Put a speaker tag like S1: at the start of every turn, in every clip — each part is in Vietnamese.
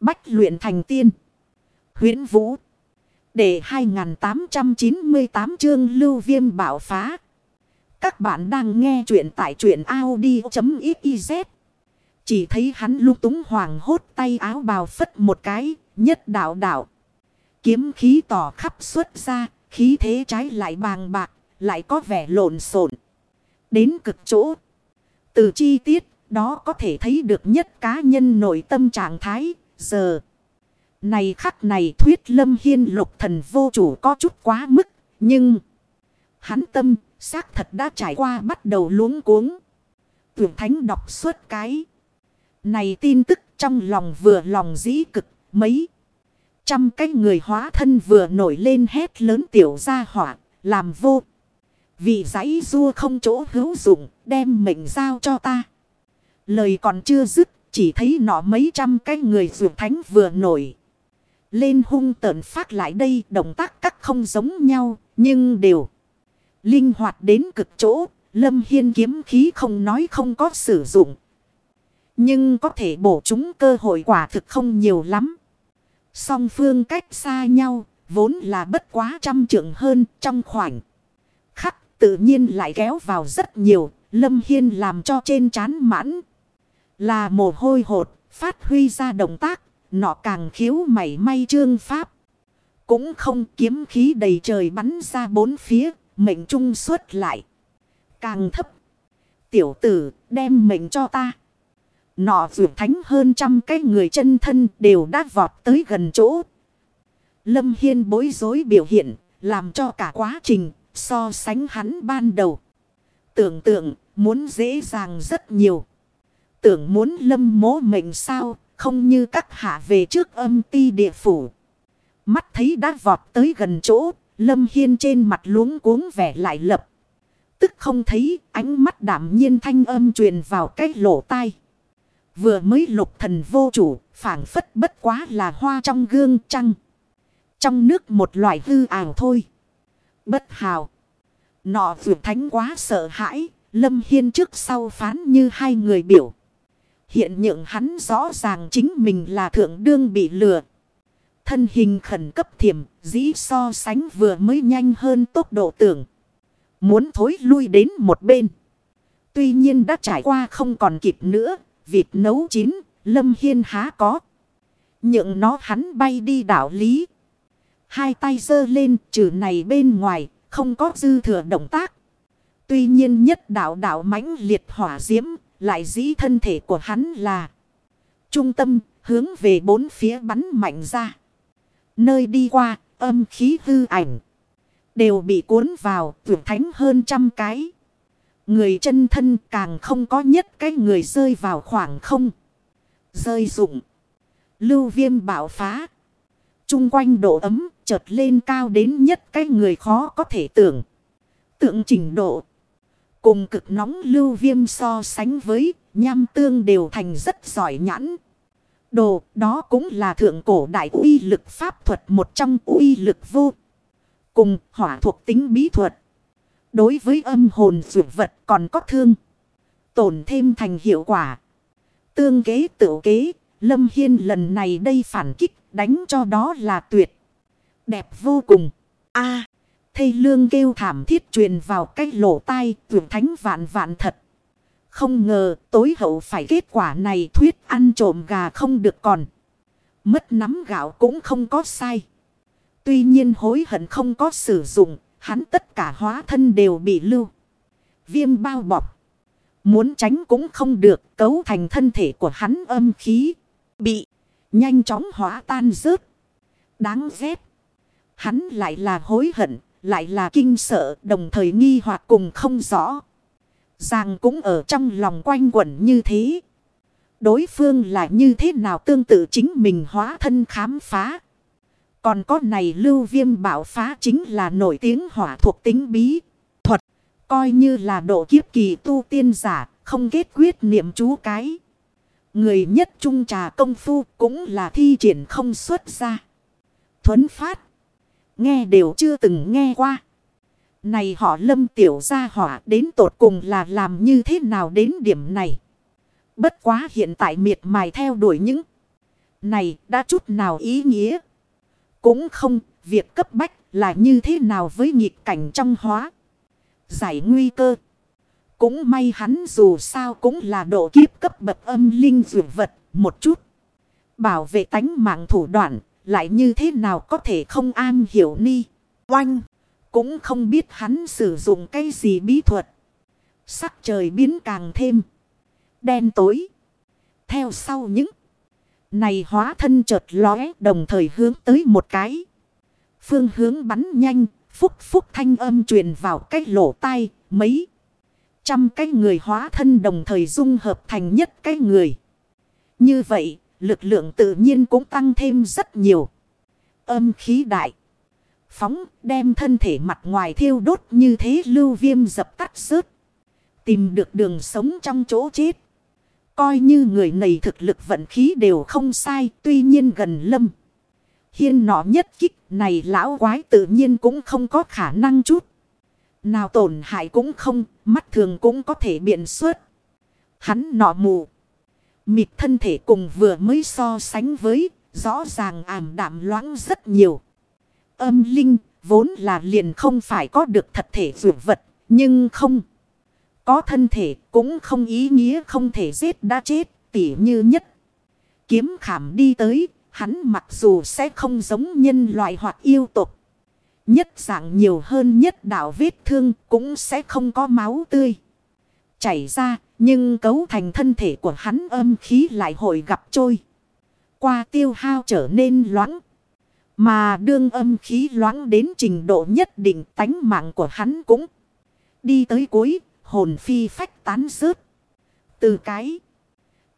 S1: Bách luyện thành tiên. huyễn Vũ. Để 2898 chương lưu viêm bảo phá. Các bạn đang nghe truyện tại truyện Audi.xyz. Chỉ thấy hắn lung túng hoàng hốt tay áo bào phất một cái, nhất đạo đạo. Kiếm khí tỏ khắp xuất ra, khí thế trái lại bàng bạc, lại có vẻ lộn xộn Đến cực chỗ. Từ chi tiết, đó có thể thấy được nhất cá nhân nội tâm trạng thái, giờ. Này khắc này thuyết lâm hiên lục thần vô chủ có chút quá mức, nhưng... Hắn tâm, xác thật đã trải qua bắt đầu luống cuống. Tưởng thánh đọc suốt cái. Này tin tức trong lòng vừa lòng dĩ cực, mấy. Trăm cái người hóa thân vừa nổi lên hét lớn tiểu ra hỏa, làm vô. Vì giấy rua không chỗ hữu dụng, đem mệnh giao cho ta. Lời còn chưa dứt, chỉ thấy nọ mấy trăm cái người dược thánh vừa nổi. Lên hung tợn phát lại đây, động tác các không giống nhau, nhưng đều linh hoạt đến cực chỗ. Lâm Hiên kiếm khí không nói không có sử dụng. Nhưng có thể bổ chúng cơ hội quả thực không nhiều lắm. Song phương cách xa nhau, vốn là bất quá trăm trượng hơn trong khoảnh. Khắc tự nhiên lại kéo vào rất nhiều, Lâm Hiên làm cho trên chán mãn. Là mồ hôi hột, phát huy ra động tác, nọ càng khiếu mảy may trương pháp. Cũng không kiếm khí đầy trời bắn ra bốn phía, mệnh trung suốt lại. Càng thấp. Tiểu tử, đem mệnh cho ta. Nọ vượt thánh hơn trăm cái người chân thân đều đã vọt tới gần chỗ. Lâm Hiên bối rối biểu hiện, làm cho cả quá trình so sánh hắn ban đầu. Tưởng tượng muốn dễ dàng rất nhiều. Tưởng muốn lâm mố mệnh sao, không như các hạ về trước âm ti địa phủ. Mắt thấy đã vọt tới gần chỗ, lâm hiên trên mặt luống cuống vẻ lại lập. Tức không thấy ánh mắt đảm nhiên thanh âm truyền vào cái lỗ tai. Vừa mới lục thần vô chủ, phảng phất bất quá là hoa trong gương trăng. Trong nước một loại hư ảo thôi. Bất hào. Nọ vượt thánh quá sợ hãi, lâm hiên trước sau phán như hai người biểu. Hiện nhượng hắn rõ ràng chính mình là thượng đương bị lừa. Thân hình khẩn cấp thiểm, dĩ so sánh vừa mới nhanh hơn tốc độ tưởng. Muốn thối lui đến một bên. Tuy nhiên đã trải qua không còn kịp nữa, vịt nấu chín, lâm hiên há có. Nhượng nó hắn bay đi đảo lý. Hai tay giơ lên trừ này bên ngoài, không có dư thừa động tác. Tuy nhiên nhất đạo đạo mãnh liệt hỏa diễm, lại dĩ thân thể của hắn là trung tâm, hướng về bốn phía bắn mạnh ra. Nơi đi qua, âm khí hư ảnh. Đều bị cuốn vào, vượt thánh hơn trăm cái. Người chân thân càng không có nhất cái người rơi vào khoảng không. Rơi dụng. Lưu viêm bạo phá. Trung quanh độ ấm chợt lên cao đến nhất cái người khó có thể tưởng. Tượng trình độ. Cùng cực nóng lưu viêm so sánh với, nham tương đều thành rất giỏi nhãn. Đồ, đó cũng là thượng cổ đại uy lực pháp thuật một trong uy lực vô. Cùng hỏa thuộc tính bí thuật. Đối với âm hồn dụ vật còn có thương. Tổn thêm thành hiệu quả. Tương kế tự kế. Lâm Hiên lần này đây phản kích, đánh cho đó là tuyệt. Đẹp vô cùng. a Thây lương kêu thảm thiết truyền vào cái lỗ tai tuyển thánh vạn vạn thật. Không ngờ tối hậu phải kết quả này thuyết ăn trộm gà không được còn. Mất nắm gạo cũng không có sai. Tuy nhiên hối hận không có sử dụng, hắn tất cả hóa thân đều bị lưu. Viêm bao bọc. Muốn tránh cũng không được, cấu thành thân thể của hắn âm khí. Bị nhanh chóng hóa tan rớt. Đáng ghét. Hắn lại là hối hận, lại là kinh sợ, đồng thời nghi hoặc cùng không rõ. giang cũng ở trong lòng quanh quẩn như thế. Đối phương là như thế nào tương tự chính mình hóa thân khám phá. Còn có này lưu viêm bảo phá chính là nổi tiếng hỏa thuộc tính bí. Thuật. Coi như là độ kiếp kỳ tu tiên giả. Không kết quyết niệm chú cái. Người nhất trung trà công phu cũng là thi triển không xuất ra. Thuấn phát. Nghe đều chưa từng nghe qua. Này họ lâm tiểu gia hỏa đến tột cùng là làm như thế nào đến điểm này. Bất quá hiện tại miệt mài theo đuổi những này đã chút nào ý nghĩa. Cũng không, việc cấp bách là như thế nào với nhịp cảnh trong hóa. Giải nguy cơ. Cũng may hắn dù sao cũng là độ kiếp cấp bậc âm linh dụ vật một chút. Bảo vệ tánh mạng thủ đoạn lại như thế nào có thể không an hiểu ni. Oanh. Cũng không biết hắn sử dụng cái gì bí thuật. Sắc trời biến càng thêm. Đen tối. Theo sau những. Này hóa thân chợt lóe đồng thời hướng tới một cái. Phương hướng bắn nhanh. Phúc phúc thanh âm truyền vào cái lỗ tai. Mấy. Trăm cái người hóa thân đồng thời dung hợp thành nhất cái người. Như vậy, lực lượng tự nhiên cũng tăng thêm rất nhiều. Âm khí đại. Phóng đem thân thể mặt ngoài thiêu đốt như thế lưu viêm dập tắt rớt. Tìm được đường sống trong chỗ chết. Coi như người này thực lực vận khí đều không sai tuy nhiên gần lâm. Hiên nọ nhất kích này lão quái tự nhiên cũng không có khả năng chút. Nào tổn hại cũng không, mắt thường cũng có thể biện suốt Hắn nọ mù. Mịt thân thể cùng vừa mới so sánh với, rõ ràng ảm đạm loãng rất nhiều. Âm linh, vốn là liền không phải có được thật thể dụ vật, nhưng không. Có thân thể cũng không ý nghĩa không thể giết đã chết, tỉ như nhất. Kiếm khảm đi tới, hắn mặc dù sẽ không giống nhân loại hoặc yêu tục. Nhất dạng nhiều hơn nhất đạo vết thương cũng sẽ không có máu tươi. Chảy ra, nhưng cấu thành thân thể của hắn âm khí lại hội gặp trôi. Qua tiêu hao trở nên loãng. Mà đương âm khí loãng đến trình độ nhất định tánh mạng của hắn cũng đi tới cuối, hồn phi phách tán rớt. Từ cái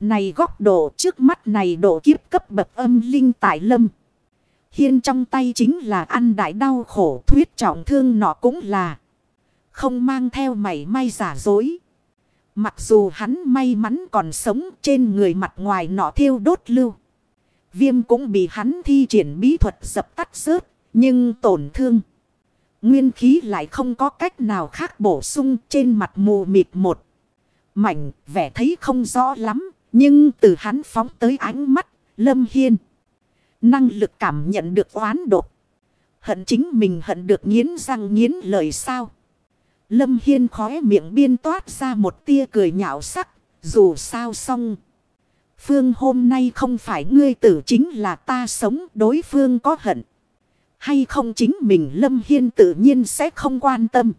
S1: này góc độ trước mắt này độ kiếp cấp bậc âm linh tại lâm. Hiên trong tay chính là ăn đại đau khổ thuyết trọng thương nọ cũng là. Không mang theo mảy may giả dối. Mặc dù hắn may mắn còn sống trên người mặt ngoài nọ thiêu đốt lưu. Viêm cũng bị hắn thi triển bí thuật dập tắt rớt. Nhưng tổn thương. Nguyên khí lại không có cách nào khác bổ sung trên mặt mù mịt một. Mảnh vẻ thấy không rõ lắm. Nhưng từ hắn phóng tới ánh mắt. Lâm Hiên. Năng lực cảm nhận được oán đột. Hận chính mình hận được nghiến răng nghiến lời sao. Lâm Hiên khóe miệng biên toát ra một tia cười nhạo sắc. Dù sao xong. Phương hôm nay không phải ngươi tử chính là ta sống, đối phương có hận. Hay không chính mình Lâm Hiên tự nhiên sẽ không quan tâm.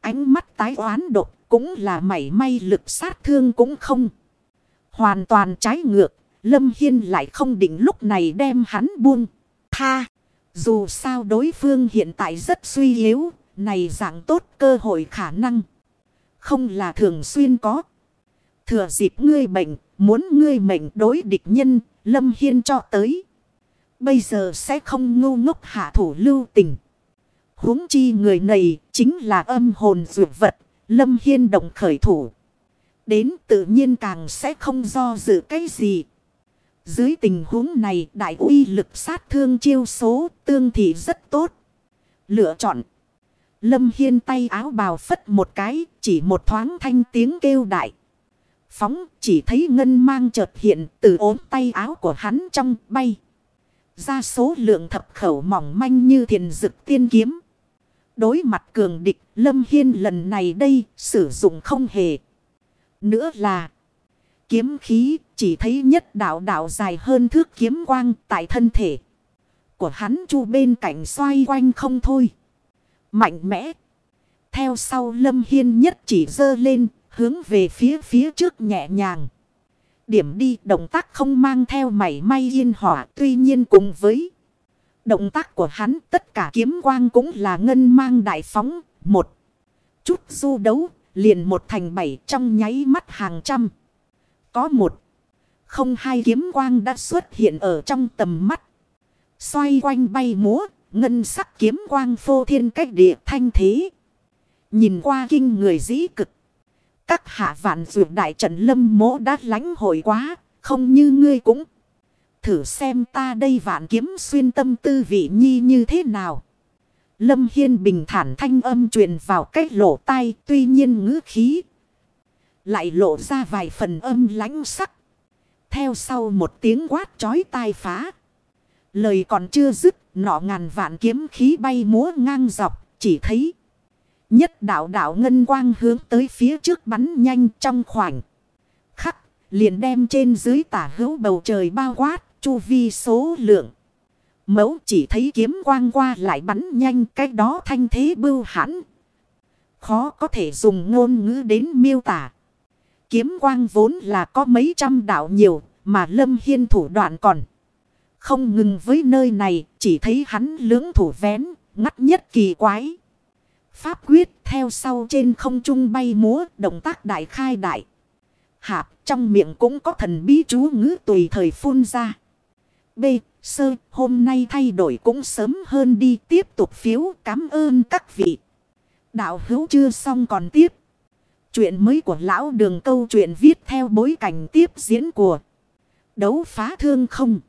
S1: Ánh mắt tái oán độc cũng là mảy may lực sát thương cũng không. Hoàn toàn trái ngược. Lâm Hiên lại không định lúc này đem hắn buông. Tha. Dù sao đối phương hiện tại rất suy yếu. Này dạng tốt cơ hội khả năng. Không là thường xuyên có. Thừa dịp ngươi bệnh. Muốn ngươi mệnh đối địch nhân. Lâm Hiên cho tới. Bây giờ sẽ không ngu ngốc hạ thủ lưu tình. huống chi người này chính là âm hồn dược vật. Lâm Hiên động khởi thủ. Đến tự nhiên càng sẽ không do dự cái gì. Dưới tình huống này, đại uy lực sát thương chiêu số tương thì rất tốt. Lựa chọn. Lâm Hiên tay áo bào phất một cái, chỉ một thoáng thanh tiếng kêu đại. Phóng, chỉ thấy ngân mang chợt hiện từ ốm tay áo của hắn trong bay. Ra số lượng thập khẩu mỏng manh như thiền dực tiên kiếm. Đối mặt cường địch, Lâm Hiên lần này đây sử dụng không hề. Nữa là, kiếm khí chỉ thấy nhất đạo đạo dài hơn thước kiếm quang tại thân thể. Của hắn chu bên cạnh xoay quanh không thôi. Mạnh mẽ. Theo sau lâm hiên nhất chỉ dơ lên, hướng về phía phía trước nhẹ nhàng. Điểm đi, động tác không mang theo mảy may yên hỏa, tuy nhiên cùng với. Động tác của hắn, tất cả kiếm quang cũng là ngân mang đại phóng. Một chút du đấu, liền một thành bảy trong nháy mắt hàng trăm. Có một. Không hai kiếm quang đã xuất hiện ở trong tầm mắt. Xoay quanh bay múa. Ngân sắc kiếm quang phô thiên cách địa thanh thế. Nhìn qua kinh người dĩ cực. Các hạ vạn dược đại trận lâm mỗ đã lánh hội quá. Không như ngươi cũng. Thử xem ta đây vạn kiếm xuyên tâm tư vị nhi như thế nào. Lâm Hiên bình thản thanh âm truyền vào cách lỗ tai. Tuy nhiên ngữ khí. Lại lộ ra vài phần âm lãnh sắc. theo sau một tiếng quát chói tai phá. Lời còn chưa dứt, nọ ngàn vạn kiếm khí bay múa ngang dọc, chỉ thấy. Nhất đạo đạo ngân quang hướng tới phía trước bắn nhanh trong khoảnh. Khắc, liền đem trên dưới tả hữu bầu trời bao quát, chu vi số lượng. Mẫu chỉ thấy kiếm quang qua lại bắn nhanh cái đó thanh thế bưu hãn. Khó có thể dùng ngôn ngữ đến miêu tả. Kiếm quang vốn là có mấy trăm đạo nhiều mà lâm hiên thủ đoạn còn. Không ngừng với nơi này, chỉ thấy hắn lưỡng thủ vén, ngắt nhất kỳ quái. Pháp quyết theo sau trên không trung bay múa, động tác đại khai đại. Hạp, trong miệng cũng có thần bí chú ngữ tùy thời phun ra. B. Sơ, hôm nay thay đổi cũng sớm hơn đi, tiếp tục phiếu, cảm ơn các vị. Đạo hữu chưa xong còn tiếp. Chuyện mới của lão đường câu chuyện viết theo bối cảnh tiếp diễn của đấu phá thương không.